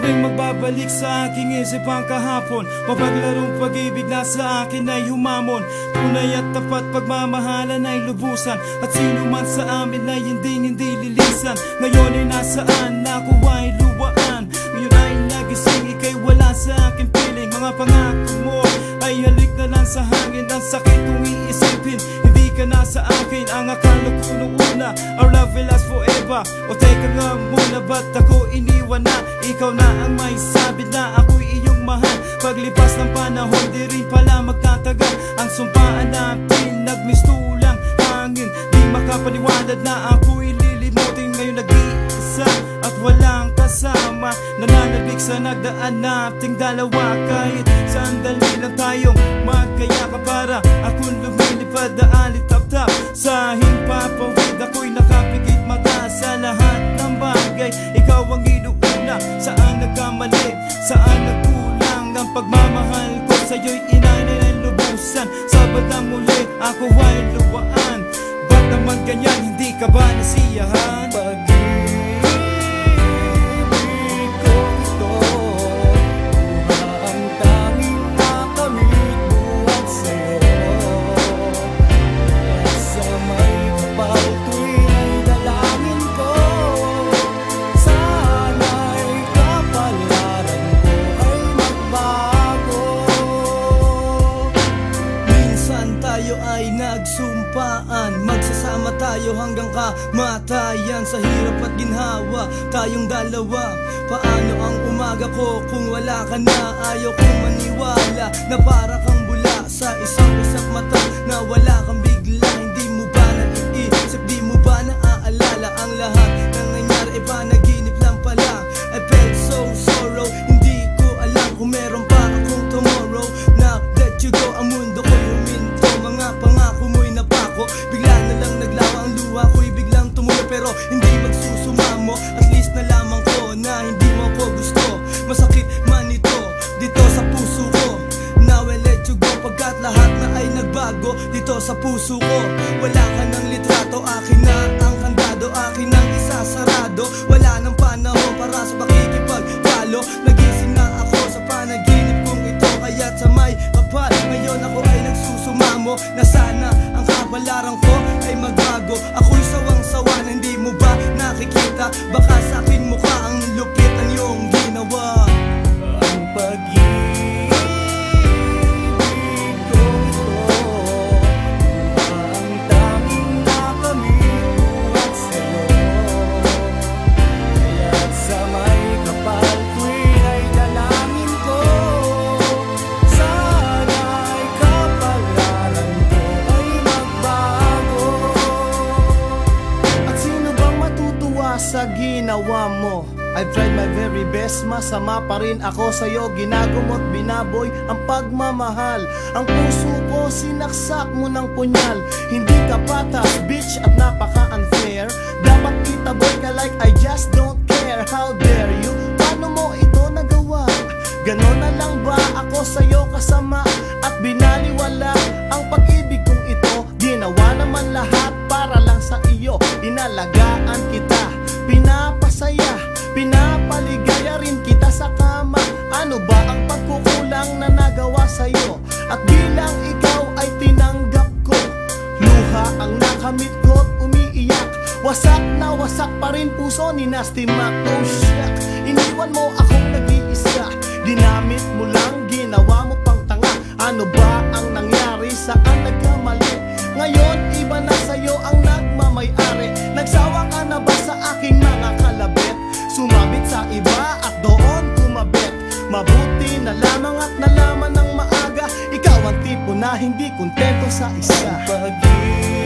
tuwing magbabalik sa aking isip ang kahapon? Mapaglarong pag-ibig na sa akin ay humamon. Tunay at tapat pagmamahalan ay lubusan. At sino man sa amin ay hindi hindi lilisan. Ngayon ay nasaan, ako ay luwaan? Ngayon ay nagising, ikay wala sa akin piling. Mga pangako mo ay halik na lang sa hangin. Ang sakit kung iisipin, hindi ka na sa akin. Ang akala ko nung una, our love will last forever. O teka nga muna, ba't ako iniwan na? Ikaw na ang may sabi na ako'y iyong mahal. Paglipas ng panahon, di rin pala magtatagal. Ang sumpaan natin, nagmistulang hangin. Di makapaniwalad na ako'y lilimutin Ngayon nag-iisa at walang kasama. Nananabik sa nagdaan nating dalawa. Kahit sandali lang tayong magkayakap para Akong lumilipad saan nagkulang Ang pagmamahal ko? Sa'yo'y inanay ng lubusan. Sa bandang muli, ako ay luwaan. Ba't naman ganyan, hindi ka ba nasiyahan? Pag-ibig ay nagsumpaan Magsasama tayo hanggang kamatayan Sa hirap at ginhawa, tayong dalawa Paano ang umaga ko kung wala ka na? Ayaw kong maniwala na para kang bula Sa isang isang mata na wala kang bigla. Hindi mo ba naiisip, di mo ba naaalala Ang lahat ng nangyari? Ay panaginip Dito sa puso ko Wala ka ng litrato, akin na ang kandado Akin ang isasarado. Wala nang panahon para sa pakikipagtalo Nagising na ako sa panaginip kong ito Kaya't sa may kapal. Ngayon ako ay nagsusumamo Na sana ang kapalaran ko ay magbago. Ako'y sawang-sawa na hindi mo ba nakikita? Baka sa sa ginawa mo? I've tried my very best, masama pa rin ako sa'yo Ginagumot, binaboy ang pagmamahal Ang puso ko sinaksak mo ng punyal Hindi ka patas, bitch at napaka-unfair Dapat kita boy ka like I just don't care How dare you? Paano mo ito nagawa? Ganon na lang ba ako sa'yo kasama sa kama. Ano ba ang pagkukulang na nagawa sa'yo? At bilang ikaw ay tinanggap ko. Luha ang nakamit ko't umiiyak. Wasak na wasak pa rin puso ni Nasty Mac. Oh shuck, iniwan mo akong nag-iisa. Ginamit mo lang, ginawa mo pang tanga. Ano ba ang nangyari, saan nagkamali? Ngayon iba na sa'yo ang nagmamayari. Nagsawa ka na ba sa aking mga kalabit? Sumabit sa iba Mabuti na lamang at nalaman ng maaga. Ikaw ang tipo na hindi kontento sa isa. Pag-ibig